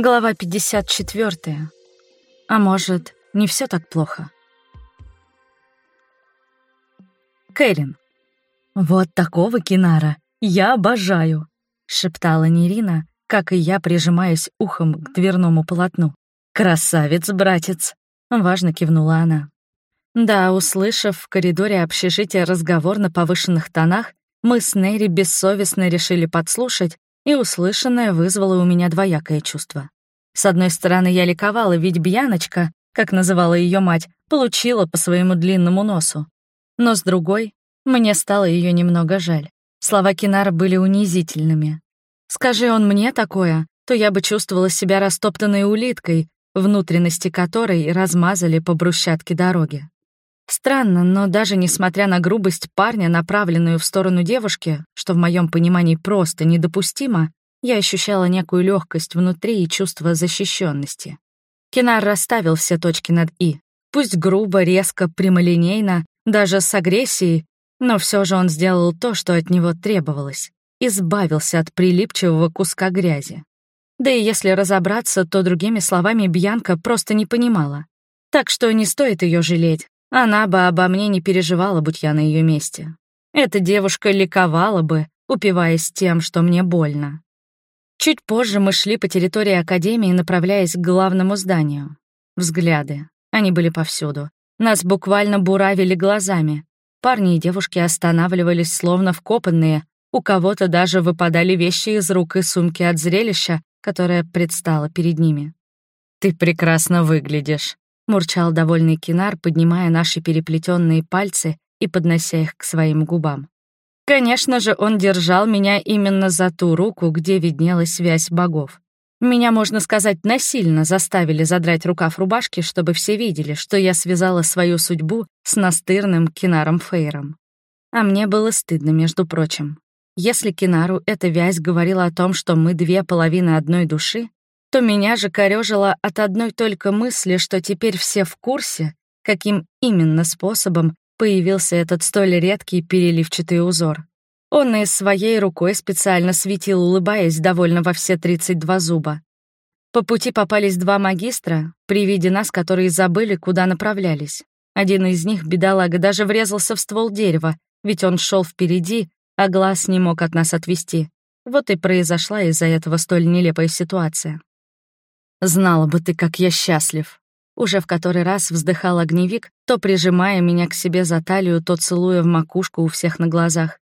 Глава 54. А может, не все так плохо? Кэрин. «Вот такого кинара я обожаю», — шептала Нерина, как и я, прижимаясь ухом к дверному полотну. «Красавец, братец!» — важно кивнула она. Да, услышав в коридоре общежития разговор на повышенных тонах, мы с Нерри бессовестно решили подслушать, и услышанное вызвало у меня двоякое чувство. С одной стороны, я ликовала, ведь Бьяночка, как называла ее мать, получила по своему длинному носу. Но с другой, мне стало ее немного жаль. Слова Кинара были унизительными. Скажи он мне такое, то я бы чувствовала себя растоптанной улиткой, внутренности которой размазали по брусчатке дороги. Странно, но даже несмотря на грубость парня, направленную в сторону девушки, что в моем понимании просто недопустимо, я ощущала некую легкость внутри и чувство защищенности. Кинар расставил все точки над «и». Пусть грубо, резко, прямолинейно, даже с агрессией, но все же он сделал то, что от него требовалось. Избавился от прилипчивого куска грязи. Да и если разобраться, то другими словами Бьянка просто не понимала. Так что не стоит ее жалеть, она бы обо мне не переживала, будь я на ее месте. Эта девушка ликовала бы, упиваясь тем, что мне больно. Чуть позже мы шли по территории Академии, направляясь к главному зданию. Взгляды. Они были повсюду. Нас буквально буравили глазами. Парни и девушки останавливались словно вкопанные. У кого-то даже выпадали вещи из рук и сумки от зрелища, которое предстало перед ними. «Ты прекрасно выглядишь», мурчал довольный Кинар, поднимая наши переплетенные пальцы и поднося их к своим губам. Конечно же, он держал меня именно за ту руку, где виднелась связь богов. Меня, можно сказать, насильно заставили задрать рукав рубашки, чтобы все видели, что я связала свою судьбу с настырным Кинаром Фейром. А мне было стыдно, между прочим. Если Кинару эта вязь говорила о том, что мы две половины одной души, то меня же корёжило от одной только мысли, что теперь все в курсе, каким именно способом появился этот столь редкий переливчатый узор. Он и своей рукой специально светил, улыбаясь довольно во все 32 зуба. По пути попались два магистра, при виде нас, которые забыли, куда направлялись. Один из них, бедолага, даже врезался в ствол дерева, ведь он шел впереди, а глаз не мог от нас отвести. Вот и произошла из-за этого столь нелепая ситуация. Знала бы ты, как я счастлив. Уже в который раз вздыхал огневик, то прижимая меня к себе за талию, то целуя в макушку у всех на глазах.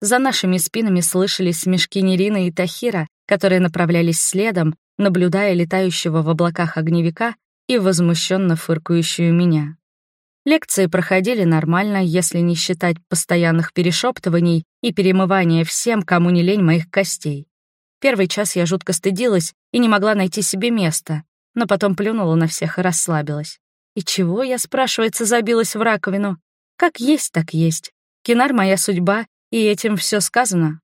За нашими спинами слышались смешки Нерины и Тахира, которые направлялись следом, наблюдая летающего в облаках огневика и возмущенно фыркающую меня. Лекции проходили нормально, если не считать постоянных перешептываний и перемывания всем, кому не лень моих костей. Первый час я жутко стыдилась и не могла найти себе места, но потом плюнула на всех и расслабилась. И чего, я, спрашивается, забилась в раковину? Как есть, так есть. Кинар — моя судьба, и этим все сказано.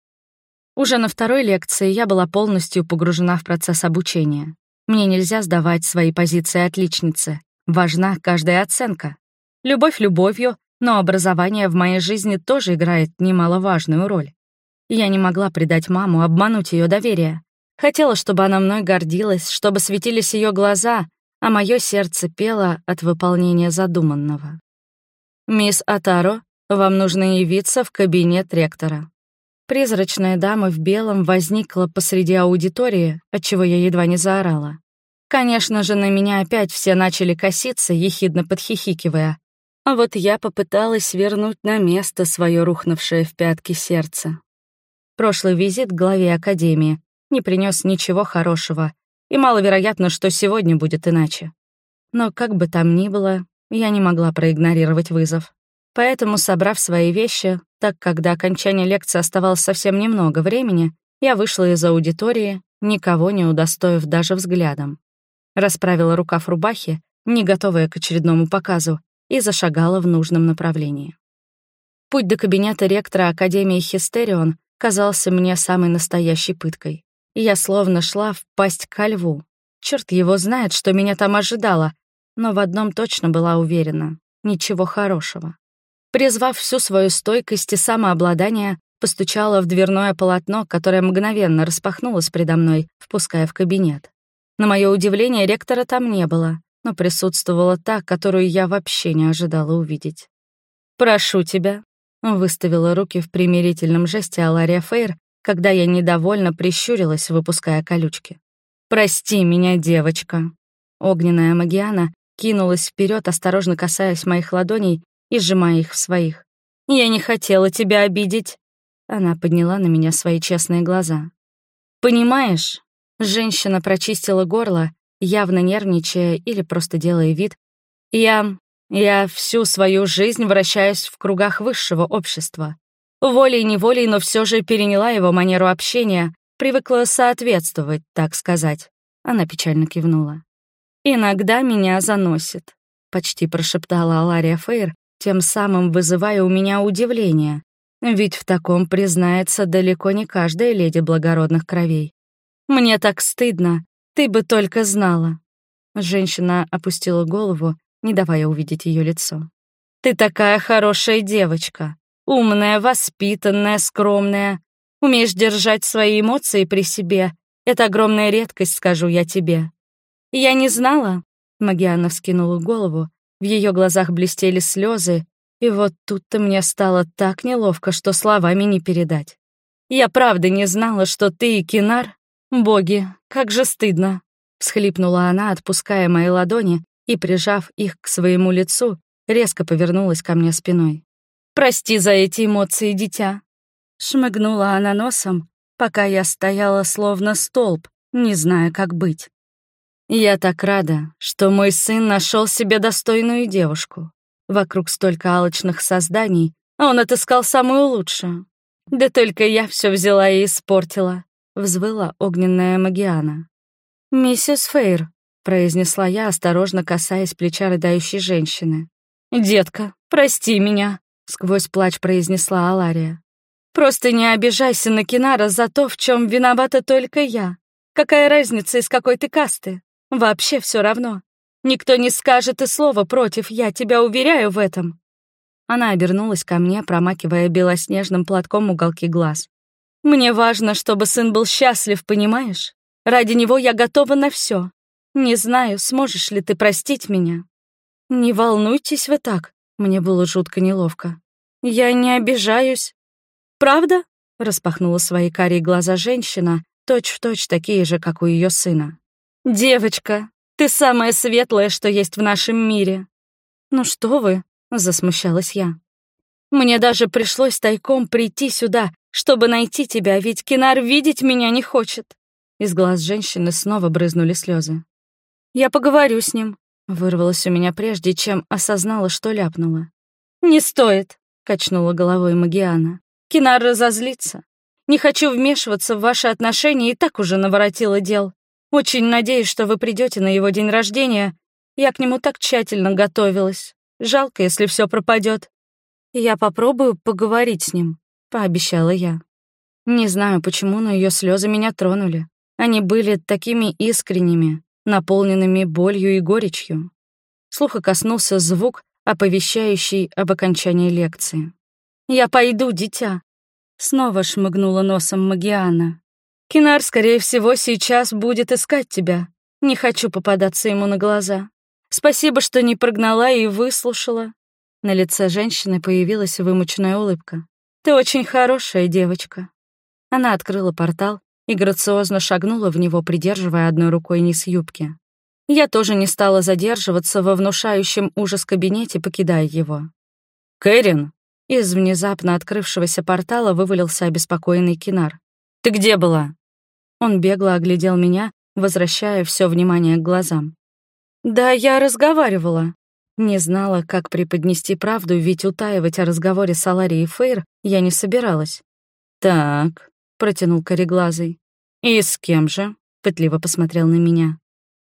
Уже на второй лекции я была полностью погружена в процесс обучения. Мне нельзя сдавать свои позиции отличницы. Важна каждая оценка. Любовь любовью, но образование в моей жизни тоже играет немаловажную роль. Я не могла предать маму, обмануть ее доверие. Хотела, чтобы она мной гордилась, чтобы светились ее глаза, а мое сердце пело от выполнения задуманного. «Мисс Атаро, вам нужно явиться в кабинет ректора». Призрачная дама в белом возникла посреди аудитории, отчего я едва не заорала. Конечно же, на меня опять все начали коситься, ехидно подхихикивая. А вот я попыталась вернуть на место свое рухнувшее в пятки сердце. Прошлый визит к главе Академии не принес ничего хорошего, и маловероятно, что сегодня будет иначе. Но как бы там ни было, я не могла проигнорировать вызов. Поэтому, собрав свои вещи, так как до окончания лекции оставалось совсем немного времени, я вышла из аудитории, никого не удостоив даже взглядом. Расправила рукав рубахи, не готовая к очередному показу, и зашагала в нужном направлении. Путь до кабинета ректора Академии Хистерион казался мне самой настоящей пыткой. Я словно шла в пасть ко льву. Черт его знает, что меня там ожидало, но в одном точно была уверена — ничего хорошего. Призвав всю свою стойкость и самообладание, постучала в дверное полотно, которое мгновенно распахнулось предо мной, впуская в кабинет. На мое удивление, ректора там не было, но присутствовала та, которую я вообще не ожидала увидеть. «Прошу тебя», — выставила руки в примирительном жесте Алария Фейр, когда я недовольно прищурилась, выпуская колючки. «Прости меня, девочка». Огненная Магиана кинулась вперед, осторожно касаясь моих ладоней и сжимая их в своих. «Я не хотела тебя обидеть». Она подняла на меня свои честные глаза. «Понимаешь?» Женщина прочистила горло, явно нервничая или просто делая вид. «Я... я всю свою жизнь вращаюсь в кругах высшего общества. Волей-неволей, но все же переняла его манеру общения, привыкла соответствовать, так сказать». Она печально кивнула. «Иногда меня заносит», — почти прошептала Алария Фейр, тем самым вызывая у меня удивление. Ведь в таком признается далеко не каждая леди благородных кровей. «Мне так стыдно, ты бы только знала». Женщина опустила голову, не давая увидеть ее лицо. «Ты такая хорошая девочка, умная, воспитанная, скромная. Умеешь держать свои эмоции при себе. Это огромная редкость, скажу я тебе. «Я не знала». Магиана вскинула голову, в ее глазах блестели слезы, и вот тут-то мне стало так неловко, что словами не передать. «Я правда не знала, что ты и Кинар... Боги, как же стыдно!» Всхлипнула она, отпуская мои ладони и, прижав их к своему лицу, резко повернулась ко мне спиной. «Прости за эти эмоции, дитя!» Шмыгнула она носом, пока я стояла словно столб, не зная, как быть. Я так рада, что мой сын нашел себе достойную девушку. Вокруг столько алчных созданий, а он отыскал самую лучшую. Да только я все взяла и испортила, взвыла огненная Магиана. «Миссис Фейр», — произнесла я, осторожно касаясь плеча рыдающей женщины. «Детка, прости меня», — сквозь плач произнесла Алария. «Просто не обижайся на Кинара за то, в чем виновата только я. Какая разница, из какой ты касты? Вообще все равно. Никто не скажет и слова против, я тебя уверяю в этом». Она обернулась ко мне, промакивая белоснежным платком уголки глаз. «Мне важно, чтобы сын был счастлив, понимаешь? Ради него я готова на все. Не знаю, сможешь ли ты простить меня». «Не волнуйтесь вы так», — мне было жутко неловко. «Я не обижаюсь». «Правда?» — распахнула свои карие глаза женщина, точь-в-точь точь такие же, как у ее сына. «Девочка, ты самая светлая, что есть в нашем мире». «Ну что вы?» — засмущалась я. «Мне даже пришлось тайком прийти сюда, чтобы найти тебя, ведь Кинар видеть меня не хочет». Из глаз женщины снова брызнули слезы. «Я поговорю с ним», — вырвалось у меня прежде, чем осознала, что ляпнула. «Не стоит», — качнула головой Магиана. «Кинар разозлится. Не хочу вмешиваться в ваши отношения и так уже наворотила дел. Очень надеюсь, что вы придете на его день рождения. Я к нему так тщательно готовилась. Жалко, если все пропадет. Я попробую поговорить с ним, пообещала я. Не знаю почему, но ее слезы меня тронули. Они были такими искренними, наполненными болью и горечью. Слуха коснулся звук, оповещающий об окончании лекции. «Я пойду, дитя!» Снова шмыгнула носом Магиана. Кинар, скорее всего, сейчас будет искать тебя. Не хочу попадаться ему на глаза. Спасибо, что не прогнала и выслушала». На лице женщины появилась вымученная улыбка. «Ты очень хорошая девочка». Она открыла портал и грациозно шагнула в него, придерживая одной рукой низ юбки. Я тоже не стала задерживаться во внушающем ужас кабинете, покидая его. «Кэрин!» Из внезапно открывшегося портала вывалился обеспокоенный Кинар. «Ты где была?» Он бегло оглядел меня, возвращая все внимание к глазам. «Да, я разговаривала». Не знала, как преподнести правду, ведь утаивать о разговоре с Аларией Фейр я не собиралась. «Так», — протянул кореглазый. «И с кем же?» — пытливо посмотрел на меня.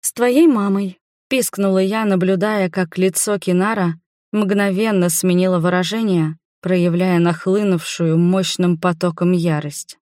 «С твоей мамой», — пискнула я, наблюдая, как лицо Кинара мгновенно сменило выражение, проявляя нахлынувшую мощным потоком ярость.